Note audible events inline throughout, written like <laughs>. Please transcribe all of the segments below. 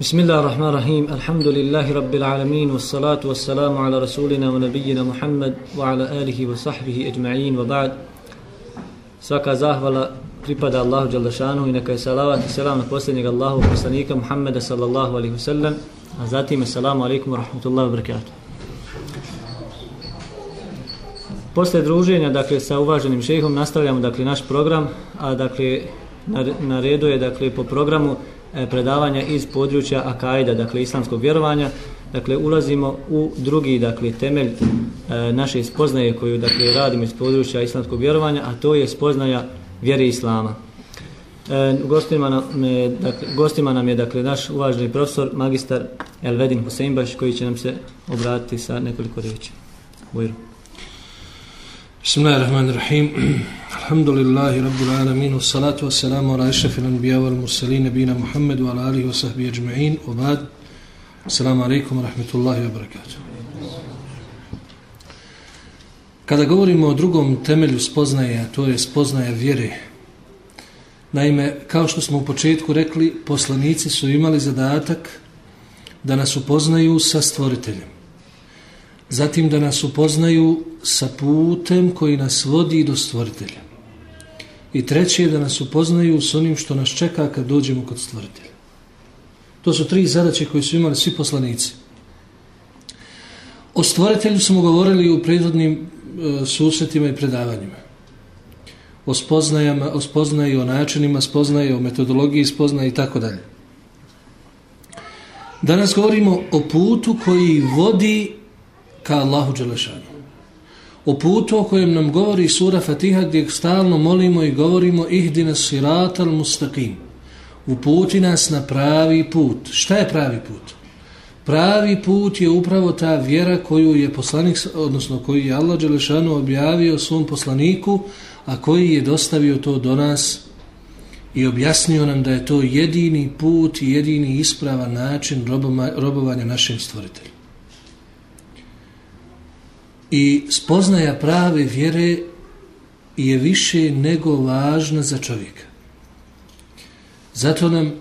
بسم الله الرحمن الرحيم الحمد لله رب العالمين والصلاة والسلام على رسولنا ونبينا محمد وعلى آله وصحبه أجمعين وبعد Svaka zahvala pripada Allahu Đalešanu i neka je salavat i selam na posljednjeg Allahu poslanika Muhammeda sallallahu alaihi wasallam a zatim assalamu alaikum wa rahmatullahi wa barakatuh. Posle druženja dakle sa uvaženim šejhom nastavljamo dakle naš program a dakle na, na redu je dakle po programu E, E, predavanja iz područja akaida, dakle islamskog vjerovanja. Dakle, ulazimo u drugi, dakle, temelj e, naše spoznaje koju, dakle, radimo iz područja islamskog vjerovanja, a to je spoznaja vjere islama. E, gostima, nam je, dakle, gostima nam je, dakle, naš uvaženi profesor, magistar Elvedin Huseinbaš, koji će nam se obratiti sa nekoliko riječi. Bujru. Bismillahirrahmanirrahim. <clears throat> Alhamdulillahi rabbil alamin. Wassalatu wassalamu ala ashrafil anbiya wal mursalin nabina Muhammad wa ala alihi wa sahbihi ajma'in. Wa ba'd. Assalamu alaykum wa rahmatullahi wa barakatuh. Kada govorimo o drugom temelju spoznaje, to je spoznaja vjere, naime, kao što smo u početku rekli, poslanici su imali zadatak da nas upoznaju sa stvoriteljem zatim da nas upoznaju sa putem koji nas vodi do stvoritelja. I treće je da nas upoznaju s onim što nas čeka kad dođemo kod stvoritelja. To su tri zadaće koje su imali svi poslanici. O stvoritelju smo govorili u prethodnim e, susretima i predavanjima. O spoznajama, o spoznaji, o načinima spoznaje, o metodologiji spoznaje i tako dalje. Danas govorimo o putu koji vodi ka Allahu Đelešanu. O putu o kojem nam govori sura Fatiha gdje stalno molimo i govorimo ihdina siratal mustaqim. Uputi nas na pravi put. Šta je pravi put? Pravi put je upravo ta vjera koju je poslanik, odnosno koju je Allah Đelešanu objavio svom poslaniku, a koji je dostavio to do nas i objasnio nam da je to jedini put i jedini ispravan način robovanja našem stvoritelju. I spoznaja prave vjere je više nego važna za čovjeka. Zato nam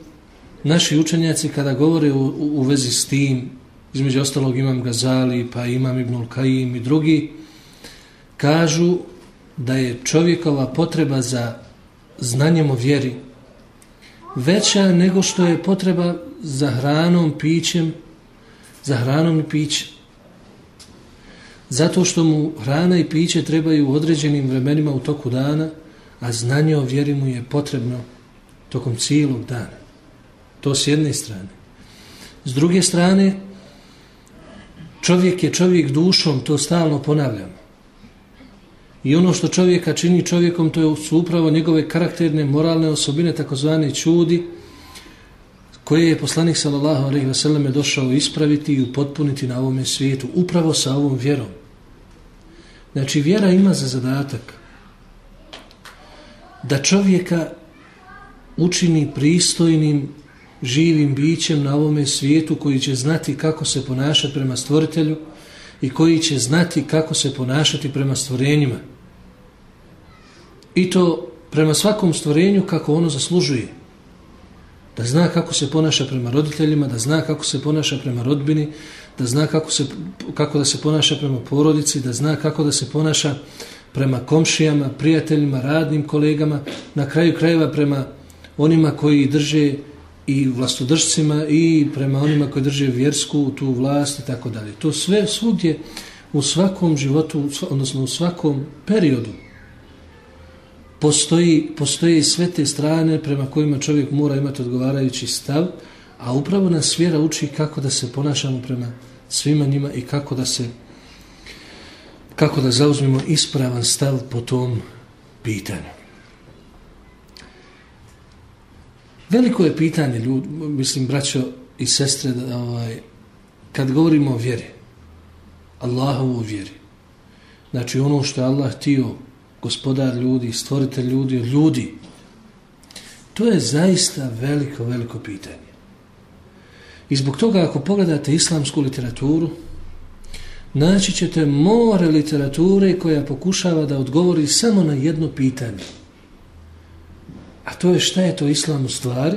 naši učenjaci kada govore u, u, u vezi s tim, između ostalog imam Gazali, pa imam Ibnul Kajim i drugi, kažu da je čovjekova potreba za znanjem o vjeri veća nego što je potreba za hranom, pićem, za hranom i pićem. Zato što mu hrana i piće trebaju u određenim vremenima u toku dana, a znanje o vjeri mu je potrebno tokom cijelog dana. To s jedne strane. S druge strane, čovjek je čovjek dušom, to stalno ponavljamo. I ono što čovjeka čini čovjekom, to su upravo njegove karakterne, moralne osobine, takozvane čudi, koje je poslanik sallallahu alejhi ve selleme došao ispraviti i upotpuniti na ovom svijetu upravo sa ovom vjerom. Znači vjera ima za zadatak da čovjeka učini pristojnim živim bićem na ovome svijetu koji će znati kako se ponašati prema stvoritelju i koji će znati kako se ponašati prema stvorenjima. I to prema svakom stvorenju kako ono zaslužuje da zna kako se ponaša prema roditeljima, da zna kako se ponaša prema rodbini, da zna kako, se, kako da se ponaša prema porodici, da zna kako da se ponaša prema komšijama, prijateljima, radnim kolegama, na kraju krajeva prema onima koji drže i vlastodržcima i prema onima koji drže vjersku tu vlast i tako dalje. To sve svugdje u svakom životu, odnosno u svakom periodu postoji, postoji sve te strane prema kojima čovjek mora imati odgovarajući stav, a upravo nas vjera uči kako da se ponašamo prema svima njima i kako da se kako da zauzmimo ispravan stav po tom pitanju. Veliko je pitanje, ljud, mislim, braćo i sestre, da, ovaj, kad govorimo o vjeri, Allahovu vjeri, znači ono što je Allah htio gospodar ljudi, stvoritelj ljudi, ljudi. To je zaista veliko, veliko pitanje. I zbog toga ako pogledate islamsku literaturu, naći ćete more literature koja pokušava da odgovori samo na jedno pitanje. A to je šta je to islam u stvari?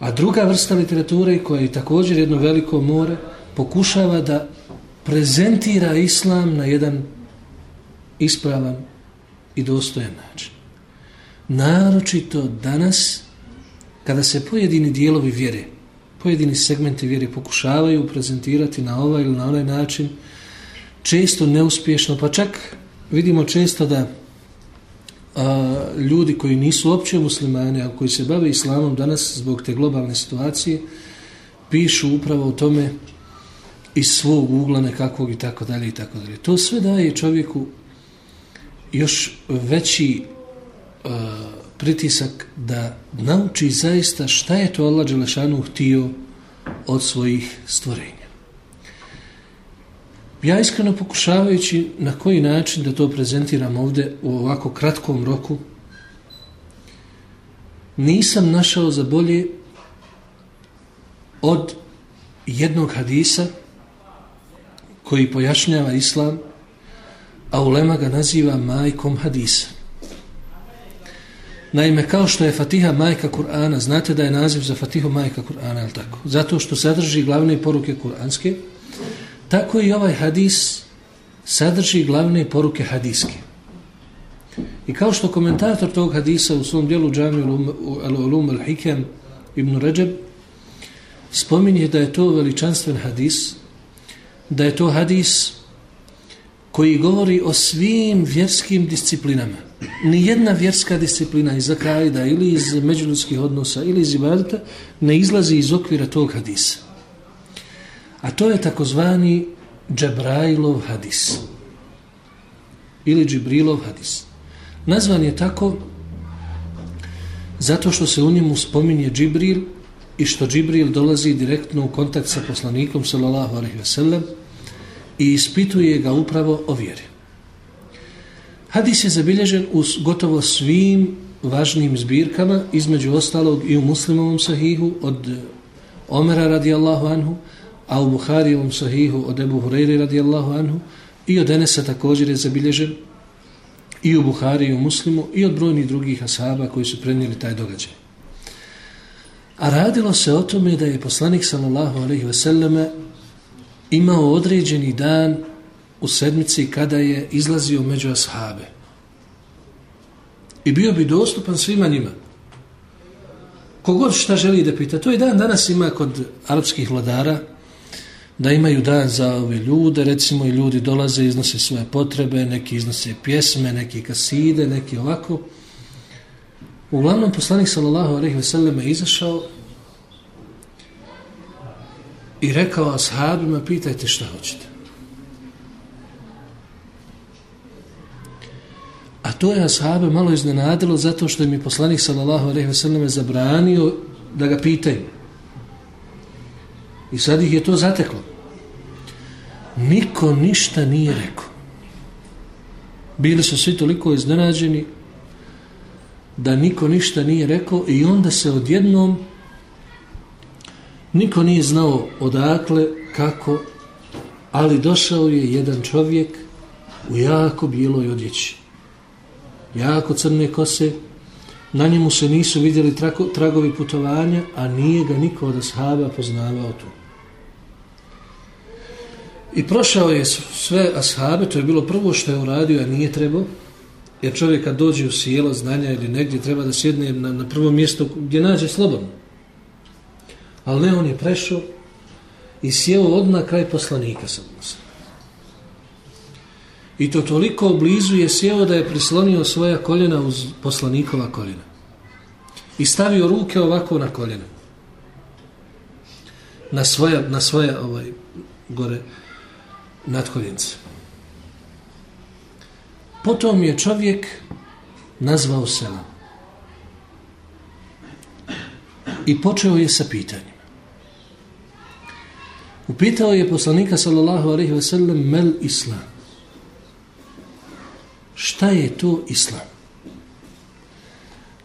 A druga vrsta literature koja je također jedno veliko more pokušava da prezentira islam na jedan ispravan i dostojan način. Naročito danas kada se pojedini dijelovi vjere, pojedini segmenti vjere pokušavaju prezentirati na ovaj ili na onaj način, često neuspješno, pa čak vidimo često da a, ljudi koji nisu uopće muslimani, a koji se bave islamom danas zbog te globalne situacije, pišu upravo o tome iz svog ugla nekakvog i tako dalje i tako dalje. To sve daje čovjeku još veći uh, pritisak da nauči zaista šta je to Allah Đelešanu htio od svojih stvorenja. Ja iskreno pokušavajući na koji način da to prezentiram ovde u ovako kratkom roku, nisam našao za bolje od jednog hadisa koji pojašnjava islam, a ulema ga naziva majkom hadisa. Naime, kao što je Fatiha majka Kur'ana, znate da je naziv za Fatihu majka Kur'ana, je tako? Zato što sadrži glavne poruke Kur'anske, tako i ovaj hadis sadrži glavne poruke hadiske. I kao što komentator tog hadisa u svom dijelu Džami al-Ulum al-Hikam ibn Ređeb spominje da je to veličanstven hadis, da je to hadis koji govori o svim vjerskim disciplinama. Nijedna vjerska disciplina iz Akajda ili iz međuljudskih odnosa ili iz Ibadita ne izlazi iz okvira tog hadisa. A to je takozvani Džabrailov hadis. Ili Džibrilov hadis. Nazvan je tako zato što se u njemu spominje Džibril i što Džibril dolazi direktno u kontakt sa poslanikom sallallahu alaihi ve sellem i ispituje ga upravo o vjeri. Hadis je zabilježen u gotovo svim važnim zbirkama, između ostalog i u muslimovom sahihu od e, Omera radijallahu anhu, a u Buharijevom sahihu od Ebu Hureyri radijallahu anhu i od Enesa također je zabilježen i u Buhari i u muslimu i od brojnih drugih ashaba koji su prenijeli taj događaj. A radilo se o tome da je poslanik sallallahu alaihi ve selleme imao određeni dan u sedmici kada je izlazio među ashabe. I bio bi dostupan svima njima. Kogod šta želi da pita, to je dan danas ima kod arapskih vladara, da imaju dan za ove ljude, recimo i ljudi dolaze, iznose svoje potrebe, neki iznose pjesme, neki kaside, neki ovako. Uglavnom, poslanik sallallahu alaihi ve sellem je izašao i rekao ashabima, pitajte šta hoćete. A to je ashabe malo iznenadilo zato što im je poslanik sallallahu alaihi ve sellem zabranio da ga pitaju. I sad ih je to zateklo. Niko ništa nije rekao. Bili su svi toliko iznenađeni da niko ništa nije rekao i onda se odjednom Niko nije znao odakle, kako, ali došao je jedan čovjek u jako bijeloj odjeći. Jako crne kose, na njemu se nisu vidjeli tragovi putovanja, a nije ga niko od ashaba poznavao tu. I prošao je sve ashabe, to je bilo prvo što je uradio, a nije trebao, jer čovjek kad dođe u sjelo znanja ili negdje treba da sjedne na, na prvo mjesto gdje nađe slobodno. Ali ne, on je prešao i sjeo odmah kraj poslanika sa Musa. I to toliko blizu je sjeo da je prislonio svoja koljena uz poslanikova koljena. I stavio ruke ovako na koljena. Na svoje, na svoje ovaj, gore nadkoljence. Potom je čovjek nazvao selam. I počeo je sa pitanjem. Upitao je poslanika sallallahu alaihi ve sellem mel islam. Šta je to islam?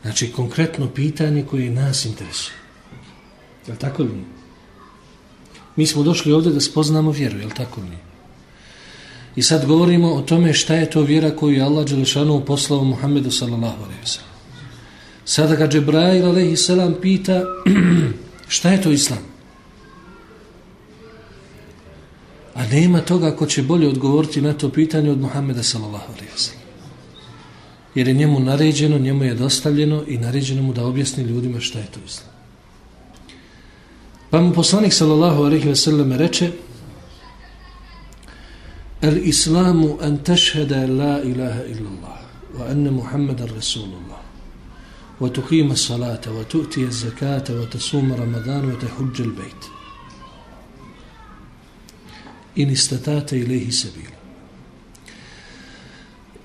Znači, konkretno pitanje koje nas interesuje. Je li tako li nije? Mi smo došli ovdje da spoznamo vjeru, je li tako li nije? I sad govorimo o tome šta je to vjera koju je Allah Đelešanu poslao Muhammedu sallallahu alaihi ve sellem. Sada ga Džebrail alaihi selam pita <clears throat> Šta je to islam? A nema toga ko će bolje odgovoriti na to pitanje od Muhammeda sallallahu alaihi wa sallam. Jer je njemu naređeno, njemu je dostavljeno i naređeno mu da objasni ljudima šta je to islam. Pa mu poslanik sallallahu alaihi wa sallam reče El islamu an tešheda la ilaha illallah wa anna muhammadan rasulullah wa tuqima salata wa tu'ti zakata wa tasuma ramadan wa tahujja al-bayt in istatate ilihi sebila.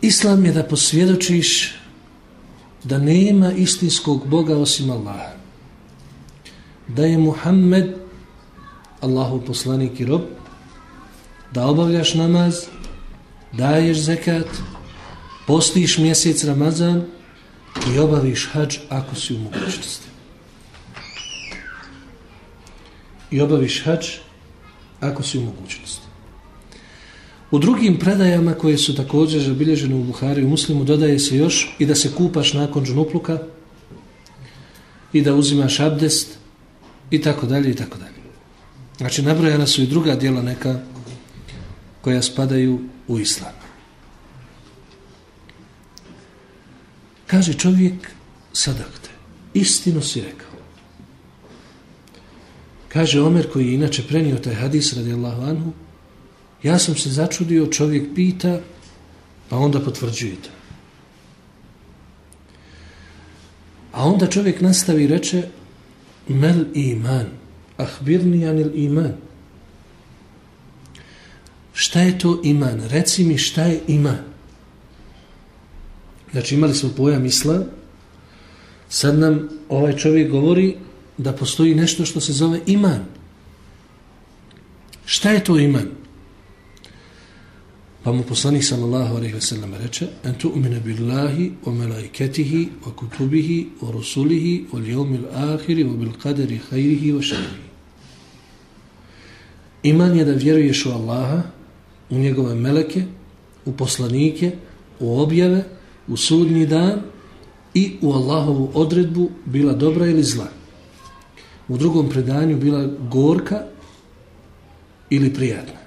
Islam je da posvjedočiš da nema istinskog Boga osim Allaha. Da je Muhammed Allahu poslanik i rob, da obavljaš namaz, daješ zekat, postiš mjesec Ramazan i obaviš hađ ako si u mogućnosti. I obaviš hađ ako si u mogućnosti. U drugim predajama koje su također zabilježene u Buhari u Muslimu dodaje se još i da se kupaš nakon džnupluka i da uzimaš abdest i tako dalje i tako dalje. Znači nabrojana su i druga dijela neka koja spadaju u islam. Kaže čovjek sadakte, istino si rekao. Kaže Omer koji je inače prenio taj hadis radijallahu anhu, Ja sam se začudio, čovjek pita, pa onda potvrđuje to. A onda čovjek nastavi i reče, mel iman, ahbirni anil iman. Šta je to iman? Reci mi šta je iman. Znači imali smo pojam islam, sad nam ovaj čovjek govori da postoji nešto što se zove iman. Šta je to iman? Pa mu poslanik sallallahu alejhi ve sellem reče: "En tu'minu billahi wa malaikatihi wa kutubihi wa rusulihi wal yawmil akhir wa bil qadri khairihi wa sharrihi." Iman je da vjeruješ u Allaha, u njegove meleke, u poslanike, u objave, u sudnji dan i u Allahovu odredbu bila dobra ili zla. U drugom predanju bila gorka ili prijatna.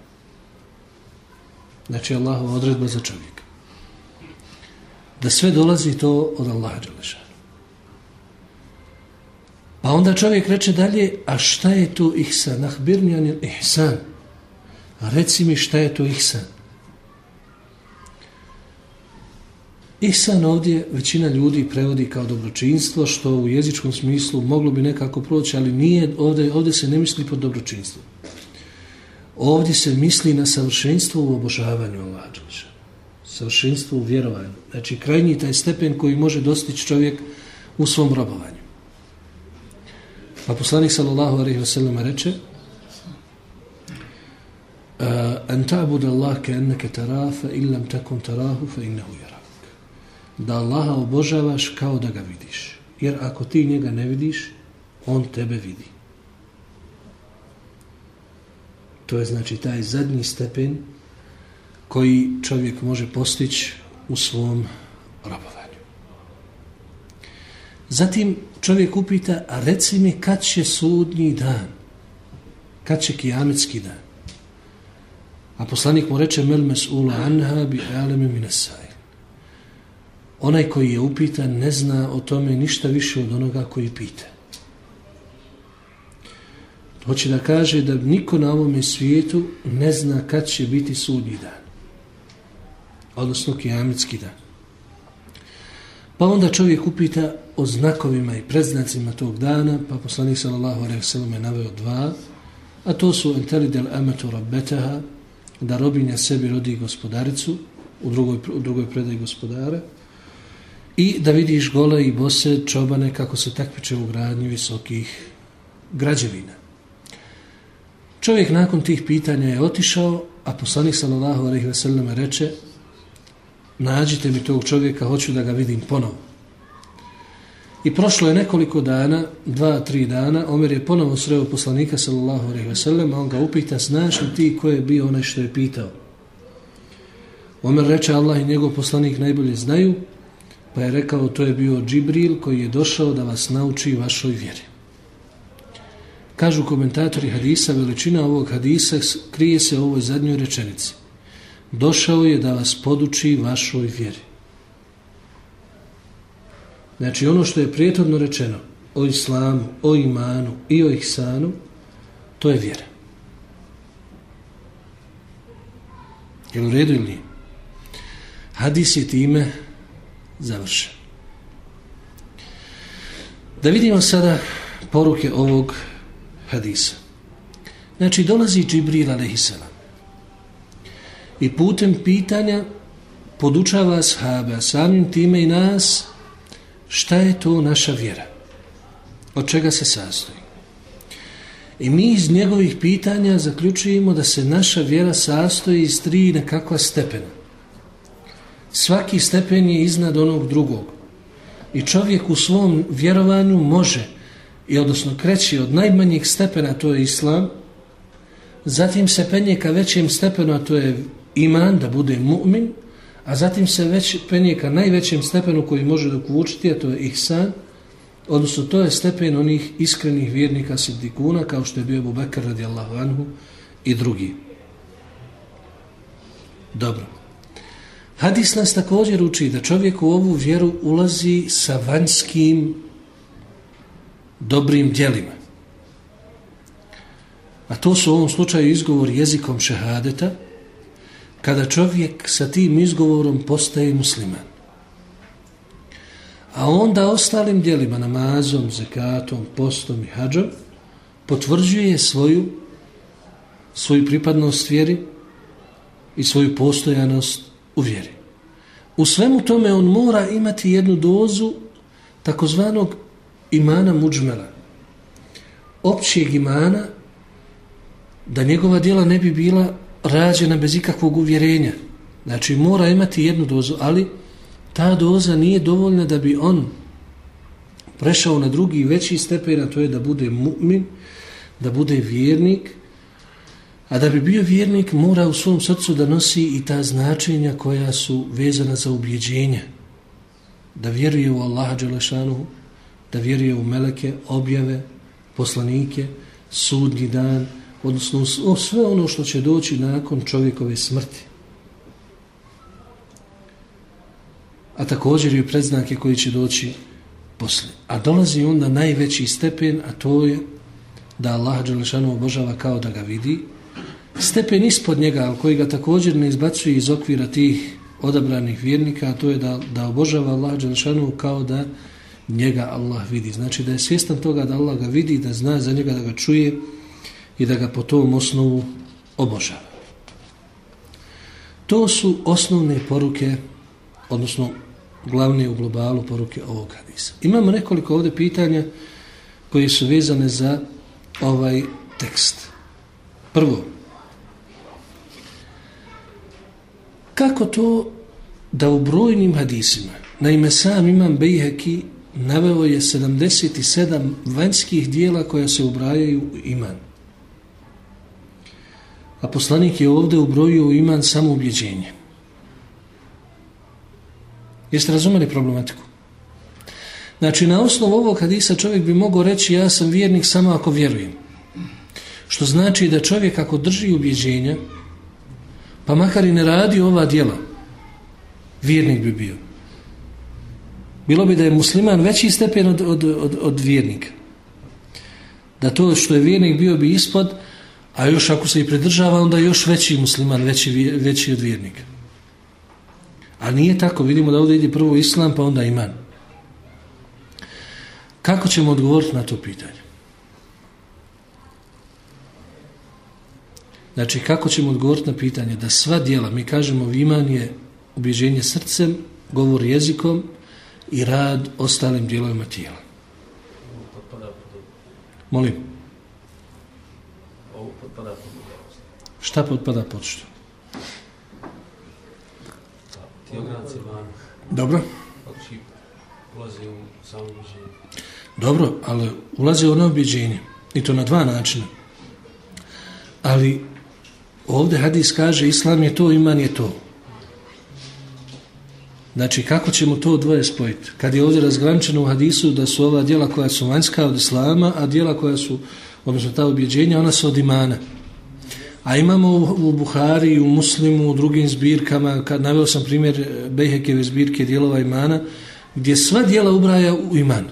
Znači Allahova odredba za čovjeka. Da sve dolazi to od Allaha Đalešana. Pa onda čovjek reče dalje, a šta je to ihsan? Nahbirnjan je ihsan. A reci mi šta je to ihsan? Ihsan ovdje većina ljudi prevodi kao dobročinstvo, što u jezičkom smislu moglo bi nekako proći, ali nije, ovdje, ovdje se ne misli pod dobročinstvom. Ovdje se misli na savršenstvo u obožavanju Allaha Savršenstvo u vjerovanju. Znači, krajnji taj stepen koji može dostići čovjek u svom robovanju. Pa poslanik sallallahu alaihi wa sallam reče an ta'bud Allah ke enneke tarafa illam takum tarahu fa innehu yara. Da Allaha obožavaš kao da ga vidiš. Jer ako ti njega ne vidiš, on tebe vidi. To je znači taj zadnji stepen koji čovjek može postići u svom robovanju. Zatim čovjek upita, a reci mi kad će sudnji dan? Kad će kijametski dan? A poslanik mu reče, mel mes ula anha bi aleme minasaj. Onaj koji je upitan ne zna o tome ništa više od onoga koji pita. Hoće da kaže da niko na ovome svijetu ne zna kad će biti sudnji dan. Odnosno kijamitski dan. Pa onda čovjek upita o znakovima i predznacima tog dana, pa poslanik sallallahu alejhi ve sellem je naveo dva, a to su entelidel del rabbataha, da robinja sebi rodi gospodaricu, u drugoj, u drugoj predaji gospodara, i da vidiš gole i bose čobane kako se takviče u gradnju visokih građevina. Čovjek nakon tih pitanja je otišao, a poslanik sallallahu alejhi ve sellem reče: "Nađite mi tog čovjeka, hoću da ga vidim ponovo." I prošlo je nekoliko dana, dva, tri dana, Omer je ponovo sreo poslanika sallallahu alejhi ve sellem, a on ga upita: "Znaš li ti ko je bio onaj što je pitao?" Omer reče: "Allah i njegov poslanik najbolje znaju." Pa je rekao: "To je bio Džibril koji je došao da vas nauči vašoj vjeri." Kažu komentatori hadisa, veličina ovog hadisa krije se u ovoj zadnjoj rečenici. Došao je da vas poduči vašoj vjeri. Znači ono što je prijetodno rečeno o islamu, o imanu i o ihsanu, to je vjera. Je u redu ili nije? Hadis je time završen. Da vidimo sada poruke ovog hadisa. Znači, dolazi Džibril a.s. I putem pitanja podučava sahabe, samim time i nas, šta je to naša vjera? Od čega se sastoji? I mi iz njegovih pitanja zaključujemo da se naša vjera sastoji iz tri nekakva stepena. Svaki stepen je iznad onog drugog. I čovjek u svom vjerovanju može, i odnosno kreći od najmanjeg stepena, to je islam, zatim se penje ka većem stepenu, a to je iman, da bude mu'min, a zatim se već penje ka najvećem stepenu koji može dokučiti, a to je ihsan, odnosno to je stepen onih iskrenih vjernika siddikuna, kao što je bio Abu Bekr radijallahu anhu i drugi. Dobro. Hadis nas također uči da čovjek u ovu vjeru ulazi sa vanjskim dobrim djelima. A to su u ovom slučaju izgovor jezikom šehadeta, kada čovjek sa tim izgovorom postaje musliman. A onda ostalim djelima, namazom, zekatom, postom i hađom, potvrđuje svoju, svoju pripadnost vjeri i svoju postojanost u vjeri. U svemu tome on mora imati jednu dozu takozvanog imana muđmela, općeg imana, da njegova djela ne bi bila rađena bez ikakvog uvjerenja. Znači, mora imati jednu dozu, ali ta doza nije dovoljna da bi on prešao na drugi veći stepen, a to je da bude mu'min, da bude vjernik, a da bi bio vjernik mora u svom srcu da nosi i ta značenja koja su vezana za ubjeđenja. Da vjeruje u Allaha Đelešanu, da vjeruje u meleke, objave, poslanike, sudnji dan, odnosno o sve ono što će doći nakon čovjekove smrti. A također i predznake koji će doći posle. A dolazi onda najveći stepen, a to je da Allah Đelešanu obožava kao da ga vidi. Stepen ispod njega, koji ga također ne izbacuje iz okvira tih odabranih vjernika, a to je da, da obožava Allah Đelšanu kao da njega Allah vidi. Znači da je svjestan toga da Allah ga vidi, da zna za njega da ga čuje i da ga po tom osnovu obožava. To su osnovne poruke, odnosno glavne u globalu poruke ovog hadisa. Imamo nekoliko ovdje pitanja koje su vezane za ovaj tekst. Prvo, kako to da u brojnim hadisima, naime sam imam Bejheki, naveo je 77 vanjskih dijela koja se ubrajaju u iman. A poslanik je ovdje ubrojio u iman samo ubjeđenje. Jeste razumeli problematiku? Znači, na osnovu ovog hadisa čovjek bi mogao reći ja sam vjernik samo ako vjerujem. Što znači da čovjek ako drži ubjeđenja, pa makar i ne radi ova djela, vjernik bi bio. Bilo bi da je musliman veći stepen od, od, od, od vjernika. Da to što je vjernik bio bi ispod, a još ako se i pridržava, onda još veći musliman, veći, veći od vjernika. A nije tako, vidimo da ovdje ide prvo islam, pa onda iman. Kako ćemo odgovoriti na to pitanje? Znači, kako ćemo odgovoriti na pitanje da sva dijela, mi kažemo, iman je ubježenje srcem, govor jezikom i rad ostalim dijelovima tijela. Molim. Šta potpada pod što? ti ogranci van. Dobro. Znači, ulazi u samo objeđenje. Dobro, ali ulazi u ono objeđenje. I to na dva načina. Ali ovdje hadis kaže islam je to, iman je to. Znači, kako ćemo to dvoje spojiti? Kad je ovdje razgrančeno u hadisu da su ova dijela koja su vanjska od islama, a dijela koja su odnosno ta objeđenja, ona su od imana. A imamo u, u Buhari, u Muslimu, u drugim zbirkama, kad naveo sam primjer Bejhekeve zbirke dijelova imana, gdje sva dijela ubraja u iman.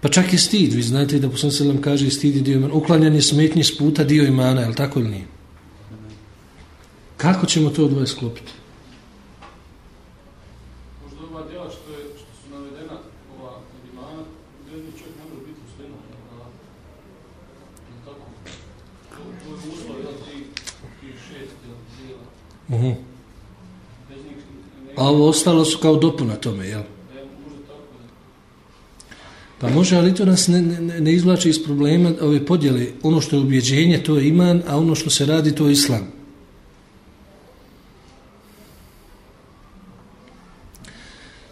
Pa čak i stid, vi znate da poslan se kaže stid i dio imana. Uklanjanje smetnje s puta dio imana, je li tako ili nije? Kako ćemo to dvoje sklopiti? Možda ova djela što, je, što su navedena, ova imana, određeni čovjek ne može biti musliman. Jel tako? To, to je uslov, jel, ti, ti šest, jel, djela. Uh -huh. Njih ne, A ovo ostalo su kao dopuna tome, jel? ne, može tako da. Pa može, ali to nas ne, ne, ne izvlači iz problema ove podjele. Ono što je ubjeđenje, to je iman, a ono što se radi, to je islam.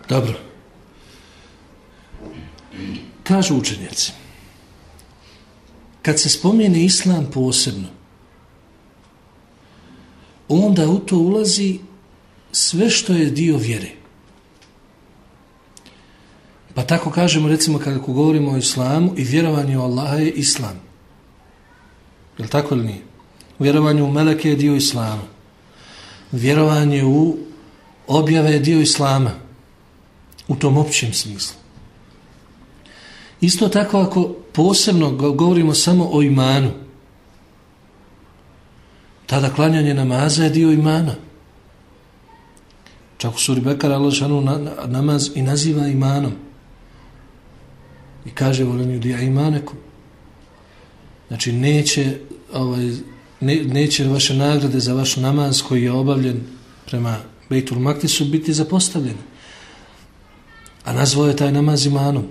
Dobro. Kažu učenjaci. Kad se spomene islam posebno, onda u to ulazi sve što je dio vjere. Pa tako kažemo, recimo, kada govorimo o islamu i vjerovanju Allaha je islam. Je li tako ili nije? Vjerovanje u meleke je dio islama. Vjerovanje u objave je dio islama. U tom općem smislu. Isto tako ako posebno govorimo samo o imanu, tada klanjanje namaza je dio imana. Čak u suri Bekara Allah šanu namaz i naziva imanom. I kaže volenju dija imanekom. Znači neće, ovaj, ne, neće vaše nagrade za vaš namaz koji je obavljen prema Bejtul Maktisu biti zapostavljene. A nazvao je taj namaz imanom.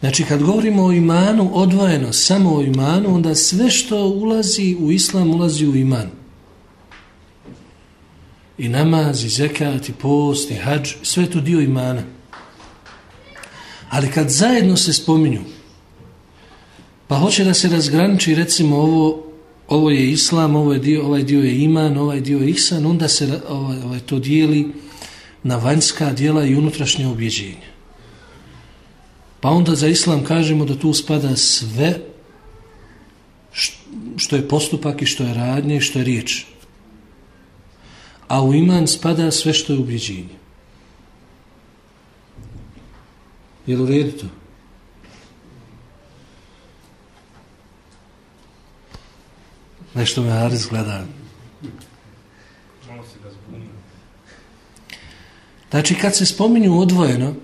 Znači kad govorimo o imanu odvojeno, samo o imanu, onda sve što ulazi u islam ulazi u iman. I namaz, i zekat, i post, i hađ, sve to dio imana. Ali kad zajedno se spominju, pa hoće da se razgraniči recimo ovo, ovo je islam, ovo je dio, ovaj dio je iman, ovaj dio je ihsan, onda se ovaj, ovaj, to dijeli na vanjska dijela i unutrašnje objeđenje. Pa onda za islam kažemo da tu spada sve što je postupak i što je radnje i što je riječ. A u iman spada sve što je ubjeđenje. Je li u redu to? Nešto me Haris gleda. Znači, kad se spominju odvojeno,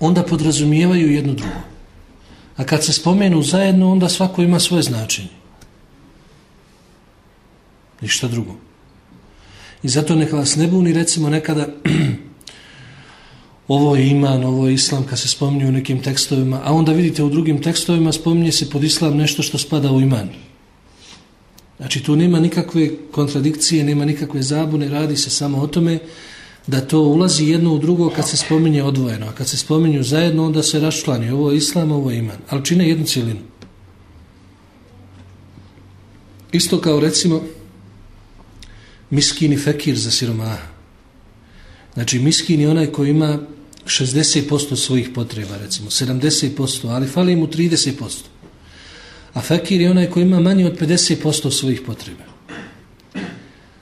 onda podrazumijevaju jedno drugo. A kad se spomenu zajedno, onda svako ima svoje značenje. Ništa drugo. I zato neka vas ne buni, recimo, nekada <clears throat> ovo je iman, ovo je islam, kad se spominju u nekim tekstovima, a onda vidite u drugim tekstovima spominje se pod islam nešto što spada u iman. Znači, tu nema nikakve kontradikcije, nema nikakve zabune, radi se samo o tome da to ulazi jedno u drugo kad se spominje odvojeno, a kad se spominju zajedno, onda se raščlani. Ovo je islam, ovo je iman. Ali čine jednu cijelinu. Isto kao recimo miskini fekir za siromaha. Znači miskin je onaj koji ima 60% svojih potreba, recimo 70%, ali fali mu 30%. A fakir je onaj koji ima manje od 50% svojih potreba.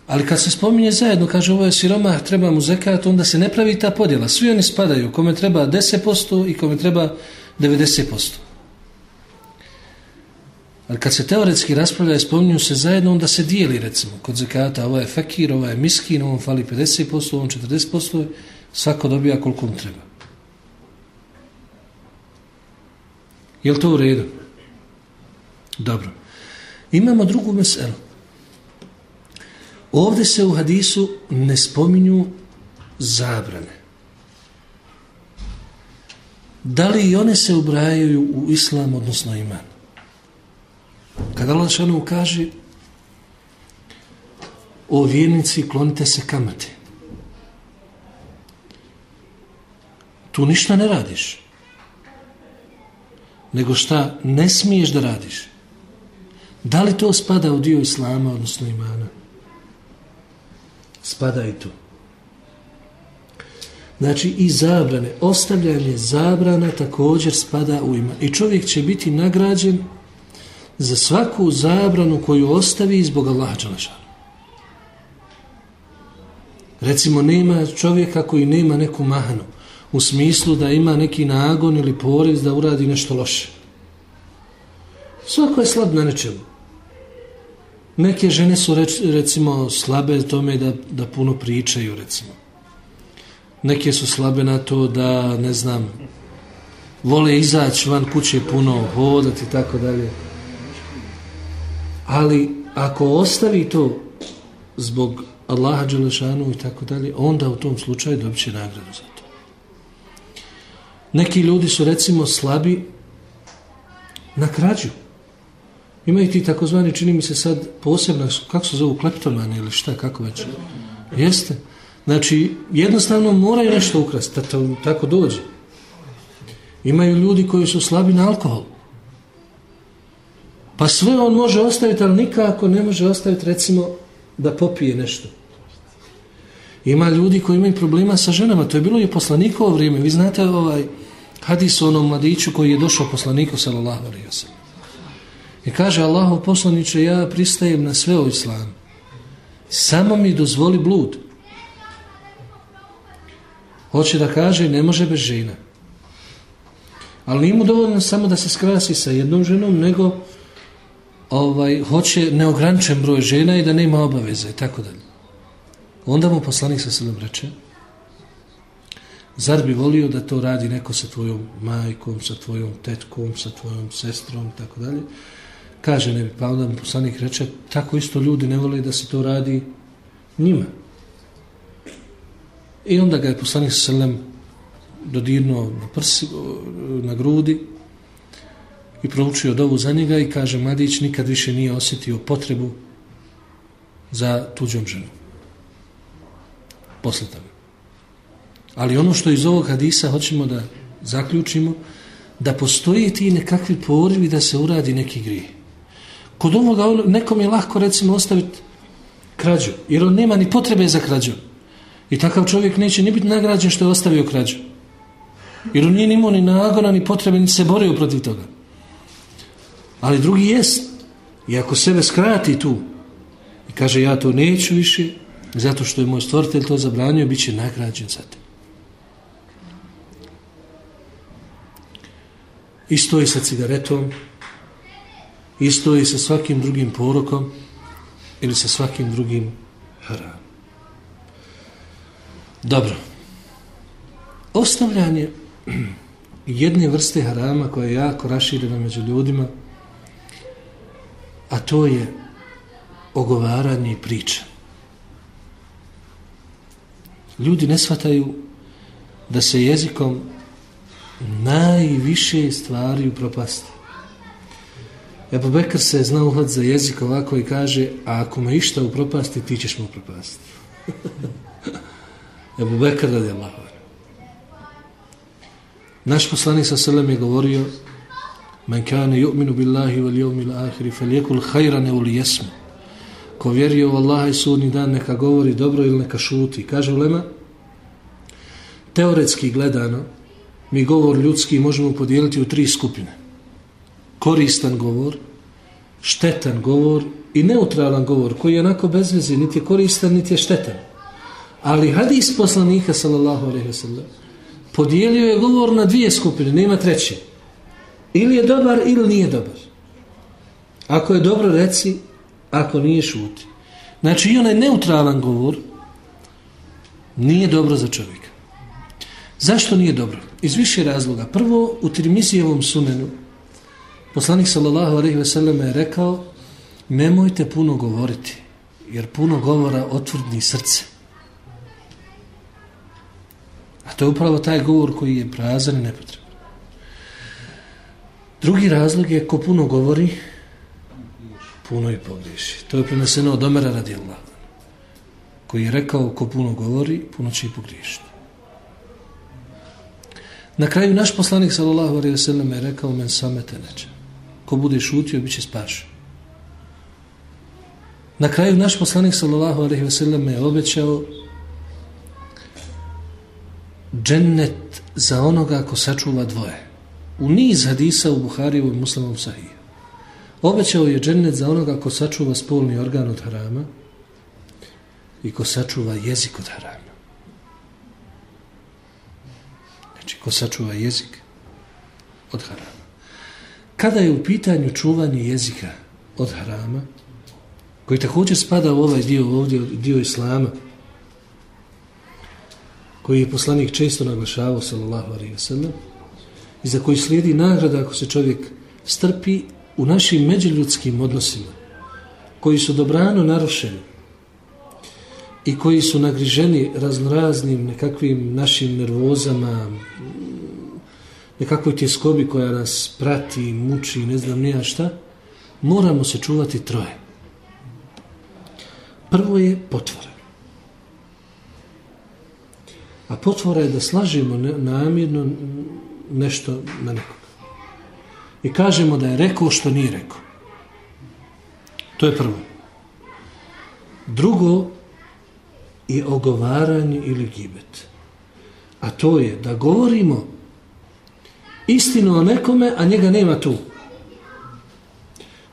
Ali kad se spominje zajedno, kaže ovo je siromah, treba mu zekat, onda se ne pravi ta podjela. Svi oni spadaju, kome treba 10% i kome treba 90%. Ali kad se teoretski raspravlja i spominju se zajedno, onda se dijeli, recimo, kod zekata, ovo je fakir, ovo je miskin, ovom fali 50%, ovom 40%, svako dobija koliko mu treba. Je li to u redu? Dobro. Imamo drugu meselu. Ovdje se u hadisu ne spominju zabrane. Da li i one se ubrajaju u islam, odnosno iman? Kada Allah šanu kaže o vjernici klonite se kamate. Tu ništa ne radiš. Nego šta ne smiješ da radiš. Da li to spada u dio islama, odnosno imana? spada i tu. Znači i zabrane, ostavljanje zabrana također spada u ima. I čovjek će biti nagrađen za svaku zabranu koju ostavi zbog Allaha Đalešanu. Recimo, nema čovjeka koji nema neku mahanu, u smislu da ima neki nagon ili poriv da uradi nešto loše. Svako je slab na nečemu. Neke žene su reč, recimo slabe tome da, da puno pričaju, recimo. Neke su slabe na to da, ne znam, vole izaći van kuće puno, hodati i tako dalje. Ali ako ostavi to zbog Allaha Đelešanu i tako dalje, onda u tom slučaju dobit će nagradu za to. Neki ljudi su recimo slabi na krađu. Imaju ti takozvani, čini mi se sad posebno, kako se zovu, kleptomani ili šta, kako već? Jeste. Znači, jednostavno moraju nešto ukrasti, da to tako dođe. Imaju ljudi koji su slabi na alkohol. Pa sve on može ostaviti, ali nikako ne može ostaviti, recimo, da popije nešto. Ima ljudi koji imaju problema sa ženama, to je bilo i poslanikovo vrijeme. Vi znate ovaj hadis o onom mladiću koji je došao poslaniku, sallallahu alaihi wa. I kaže Allahov poslaniče, ja pristajem na sve o islamu. Samo mi dozvoli blud. Hoće da kaže, ne može bez žena. Ali nije mu dovoljno samo da se skrasi sa jednom ženom, nego ovaj, hoće neograničen broj žena i da nema obaveze i tako dalje. Onda mu poslanik sa sredom reče, zar bi volio da to radi neko sa tvojom majkom, sa tvojom tetkom, sa tvojom sestrom i tako dalje. Kaže ne bi, pa onda poslanik reče, tako isto ljudi ne vole da se to radi njima. I onda ga je poslanik sa selem dodirnuo na prsi, na grudi i proučio dovu za njega i kaže, mladić nikad više nije osjetio potrebu za tuđom ženom. Posle toga. Ali ono što iz ovog hadisa hoćemo da zaključimo, da postoji ti nekakvi porivi da se uradi neki grije. Kod ovoga nekom je lahko recimo ostaviti krađu, jer on nema ni potrebe za krađu. I takav čovjek neće ni biti nagrađen što je ostavio krađu. Jer on nije imao ni nagona, ni potrebe, ni se borio protiv toga. Ali drugi jest. I ako sebe skrati tu i kaže ja to neću više, zato što je moj stvoritelj to zabranio, bit će nagrađen za te. Isto je sa cigaretom, isto je sa svakim drugim porokom ili sa svakim drugim haram. Dobro. Ostavljanje <clears throat> jedne vrste harama koja je jako raširena među ljudima, a to je ogovaranje i priča. Ljudi ne shvataju da se jezikom najviše stvari upropasti. Ebu Bekr se zna uhvat za jezik ovako i kaže, a ako me išta upropasti, ti ćeš me upropasti. <laughs> Ebu Bekr radi Allah. Naš poslanik sa selem je govorio, Men kane yu'minu billahi wal yawmil akhir falyakul khayran aw liyasmut. Ko vjeruje u Allaha i sudnji dan neka govori dobro ili neka šuti. Kaže ulema, teoretski gledano, mi govor ljudski možemo podijeliti u tri skupine. Koristan govor, štetan govor i neutralan govor, koji je onako bez veze, niti je koristan, niti je štetan. Ali hadis poslanika, sallallahu alaihi ve sallam, podijelio je govor na dvije skupine, nema treće. Ili je dobar ili nije dobar. Ako je dobro, reci, ako nije, šuti. Znači, i onaj neutralan govor nije dobro za čovjeka. Zašto nije dobro? Iz više razloga. Prvo, u Tirmizijevom sunenu, poslanik sallallahu alaihi sellem je rekao, nemojte puno govoriti, jer puno govora otvrdni srce. A to je upravo taj govor koji je prazan i nepotreban. Drugi razlog je ko puno govori, puno i pogriješi. To je preneseno od Omera radijallahu Koji je rekao ko puno govori, puno će i pogriješiti. Na kraju naš poslanik sallallahu alejhi ve sellem je rekao men samete neče. Ko bude šutio biće spašen. Na kraju naš poslanik sallallahu alejhi ve sellem je obećao džennet za onoga ko sačuva dvoje. U niz hadisa u Buhari i muslimom sahiju. Obećao je džennet za onoga ko sačuva spolni organ od harama i ko sačuva jezik od harama. Znači, ko sačuva jezik od harama. Kada je u pitanju čuvanje jezika od harama, koji također spada u ovaj dio ovdje, dio islama, koji je poslanik često naglašavao, sallallahu alaihi wa sallam, i za koji slijedi nagrada ako se čovjek strpi u našim međuljudskim odnosima, koji su dobrano narušeni i koji su nagriženi raznoraznim nekakvim našim nervozama, nekakvoj tjeskobi koja nas prati, muči, ne znam nija šta, moramo se čuvati troje. Prvo je potvora. A potvora je da slažemo namjerno nešto na nekog. I kažemo da je rekao što nije rekao. To je prvo. Drugo i ogovaranje ili gibet. A to je da govorimo istinu o nekome, a njega nema tu.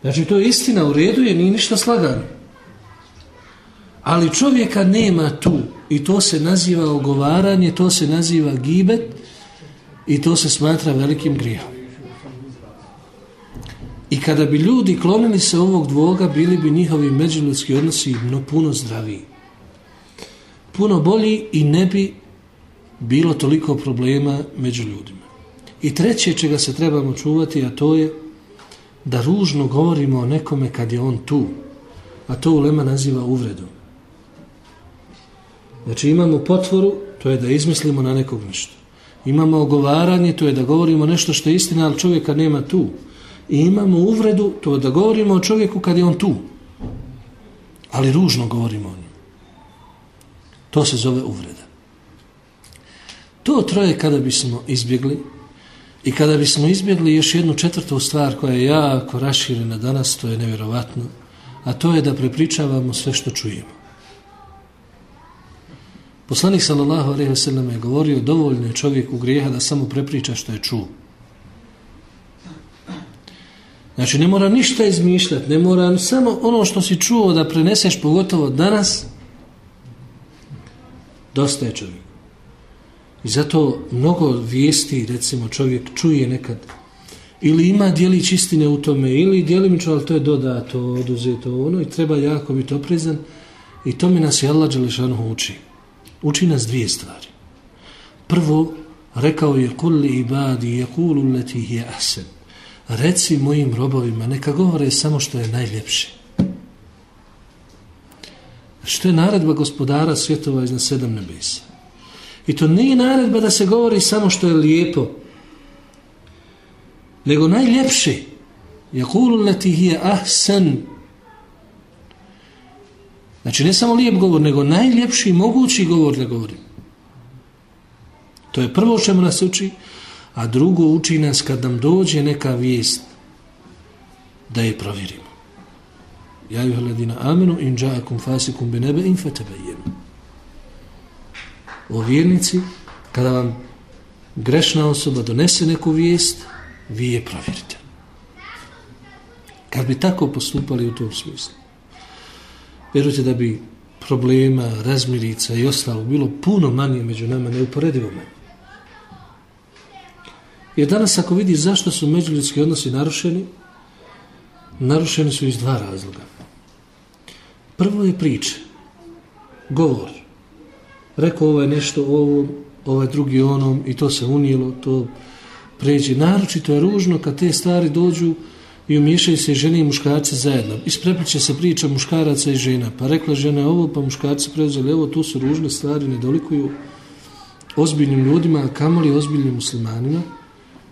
Znači, to je istina u redu, je nije ništa slagano. Ali čovjeka nema tu i to se naziva ogovaranje, to se naziva gibet i to se smatra velikim grijom. I kada bi ljudi klonili se ovog dvoga, bili bi njihovi međuljudski odnosi puno zdraviji. Puno bolji i ne bi bilo toliko problema među ljudima. I treće čega se trebamo čuvati, a to je da ružno govorimo o nekome kad je on tu. A to ulema naziva uvredom. Znači imamo potvoru, to je da izmislimo na nekog nešto. Imamo ogovaranje, to je da govorimo nešto što je istina, ali čovjeka nema tu. I imamo uvredu, to je da govorimo o čovjeku kad je on tu. Ali ružno govorimo o. To se zove uvreda. To troje kada bismo izbjegli i kada bismo izbjegli još jednu četvrtu stvar koja je jako raširena danas, to je nevjerovatno, a to je da prepričavamo sve što čujemo. Poslanik sallallahu alejhi ve sellem je govorio dovoljno je čovjeku grijeha da samo prepriča što je čuo. Znači ne mora ništa izmišljati, ne mora samo ono što si čuo da preneseš pogotovo danas dosta je čovjek. I zato mnogo vijesti, recimo čovjek čuje nekad ili ima dijelić istine u tome ili dijelimično, ali to je dodato, oduzeto ono i treba jako biti oprezan i to mi nas je Allah Đelešanu uči uči nas dvije stvari. Prvo, rekao je kulli ibadi je kulu leti je asen. Reci mojim robovima, neka govore samo što je najljepše. Što je naredba gospodara svjetova iznad sedam nebesa. I to nije naredba da se govori samo što je lijepo, nego najljepše. Jakulu leti hije ahsen. Znači ne samo lijep govor, nego najljepši mogući govor da govorim. To je prvo čemu nas uči, a drugo uči nas kad nam dođe neka vijest da je provjerimo. Ja juha ladina amenu in džakum fasikum bi nebe in fatebejenu. O vjernici, kada vam grešna osoba donese neku vijest, vi je provjerite. Kad bi tako postupali u tom smislu, vjerujte da bi problema, razmirica i ostalo bilo puno manje među nama, neuporedivo manje. Jer danas ako vidiš zašto su međuljudski odnosi narušeni, narušene su iz dva razloga. Prvo je priče, govor. Rekao ovaj nešto ovom, ovaj drugi onom i to se unijelo, to pređe. Naročito je ružno kad te stvari dođu i umiješaju se žene i muškarci zajedno. Isprepliče se priča muškaraca i žena. Pa rekla žena ovo, pa muškarci preuzeli ovo, to su ružne stvari, ne dolikuju ozbiljnim ljudima, a kamoli ozbiljnim muslimanima.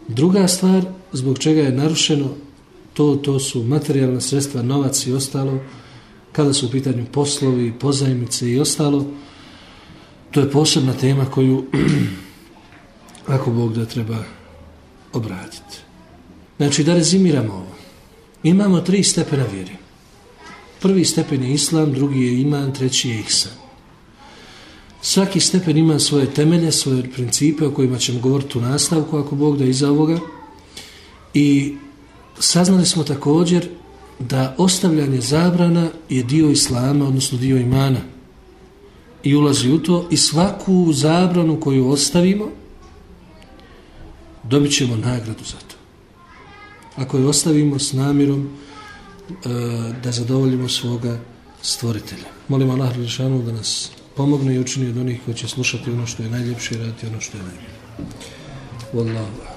Druga stvar, zbog čega je narušeno, to, to su materijalna sredstva, novac i ostalo, kada su u pitanju poslovi, pozajmice i ostalo, to je posebna tema koju, <clears throat> ako Bog da treba obratiti. Znači, da rezimiramo ovo. Imamo tri stepena vjeri. Prvi stepen je islam, drugi je iman, treći je ihsan. Svaki stepen ima svoje temelje, svoje principe o kojima ćemo govoriti u nastavku, ako Bog da iza ovoga. I saznali smo također da ostavljanje zabrana je dio islama, odnosno dio imana. I ulazi u to i svaku zabranu koju ostavimo, dobit ćemo nagradu za to. Ako je ostavimo s namirom e, da zadovoljimo svoga stvoritelja. Molim Allah Rilšanu da nas pomogne i učini od onih koji će slušati ono što je najljepše i raditi ono što je najbolje. Wallahu